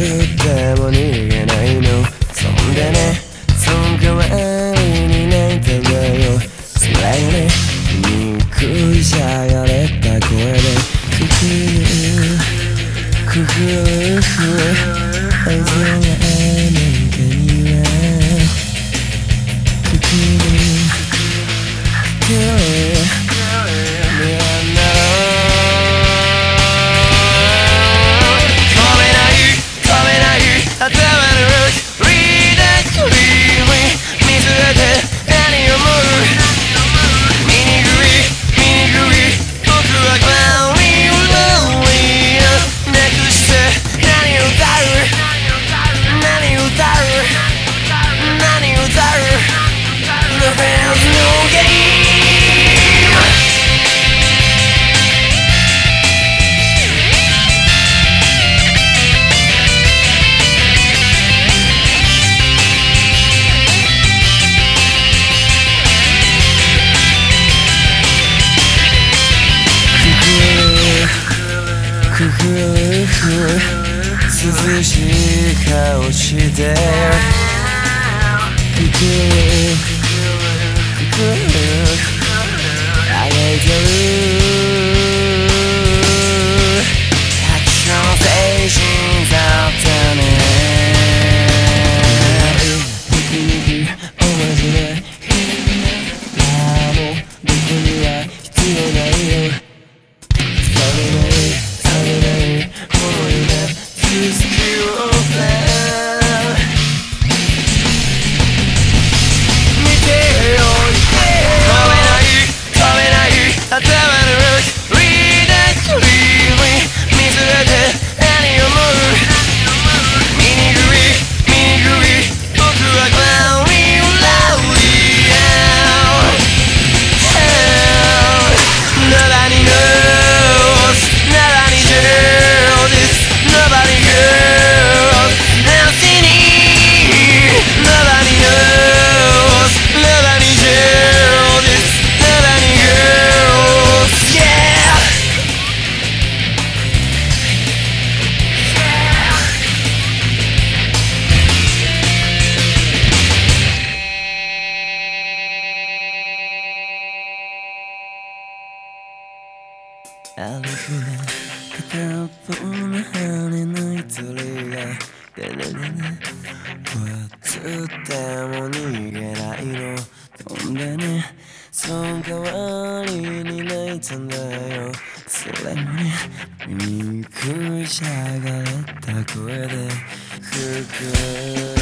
知っても逃げないの。そんでねそん代わりに泣いたわよ。つらいね。涼しい顔して歩くね片っぽの羽の糸がでねね。ねこうつっても逃げないの飛んでね。その代わりに泣い。たんだよ。それもね。醜いしゃがれた声で。吹く。